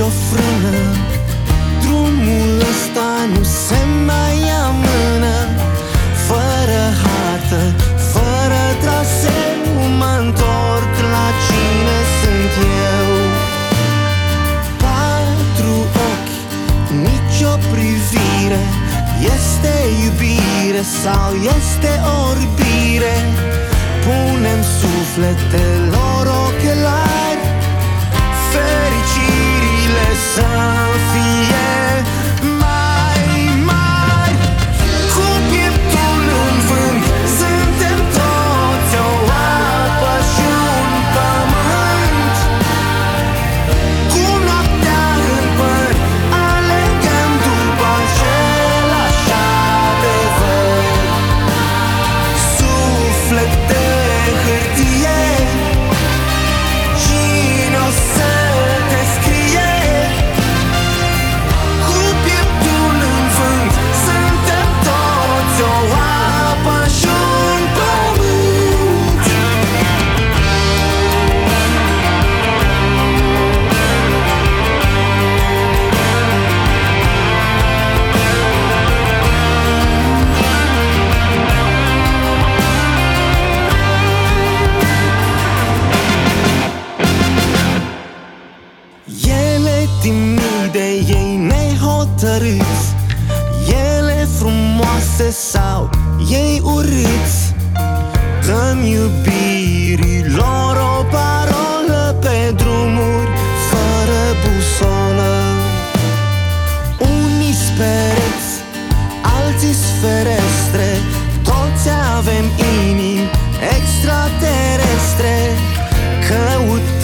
nicio frână. Drumul ăsta nu se mai amână Fără hartă, fără traseu Mă întorc la cine sunt eu. Patru ochi, nicio privire. Este iubire sau este orbire? Punem sufletelor ochelari Fericirile there's din mii ei nehotărâți. Ele frumoase sau ei urâți. Dăm iubirilor o parolă pe drumuri fără busolă. Unii spereți, alții ferestre. Toți avem inimi extraterestre. Căutăm